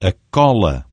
a cola.